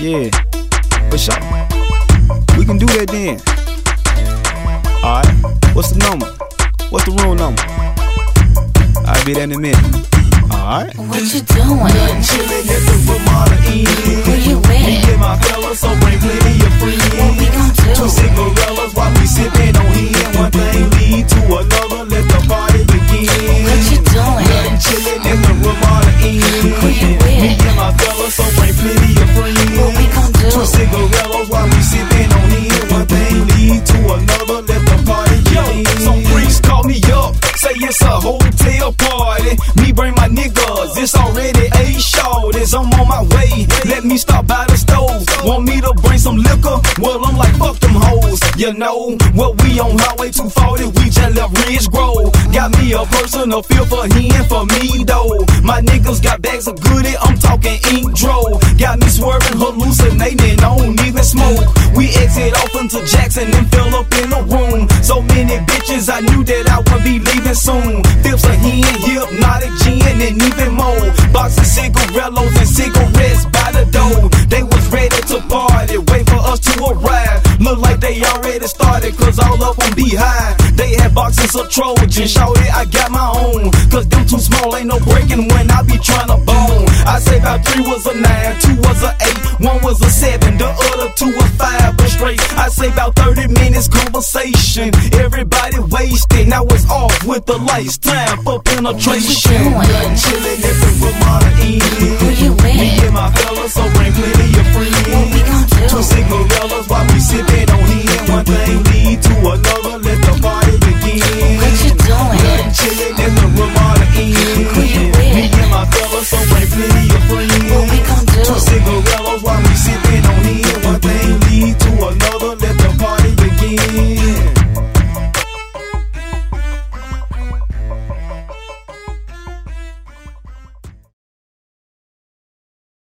Yeah, for sure. We can do that then. Alright, what's the number? What's the room number? I'll be there in a minute. Alright. What you doing? It's already a show. As I'm on my way, let me stop by the stove. Want me to bring some liquor? Well, I'm like, fuck them hoes. You know, well, we on Highway 240, we just left Ridge Grove. Got me a personal feel for him, for me though. My niggas got bags of goodie, I'm talking ink dro. Got me swerving, hallucinating, don't even smoke. We exit off into Jackson and fill up in the room. So many bitches, I knew that I would be leaving soon. Flips a hen, hypnotic gin, and even more. Boxes, cigarillos, and cigarettes started, cause all of them be high. They had boxes of Trojan, shout it, I got my own. Cause them too small, ain't no breaking when I be tryna bone. I say about three was a nine, two was a eight, one was a seven, the other two was five, but straight. I say about 30 minutes conversation. Everybody wasted, now it's off with the lights. Time for penetration. What you doing? Chillin' the Ramada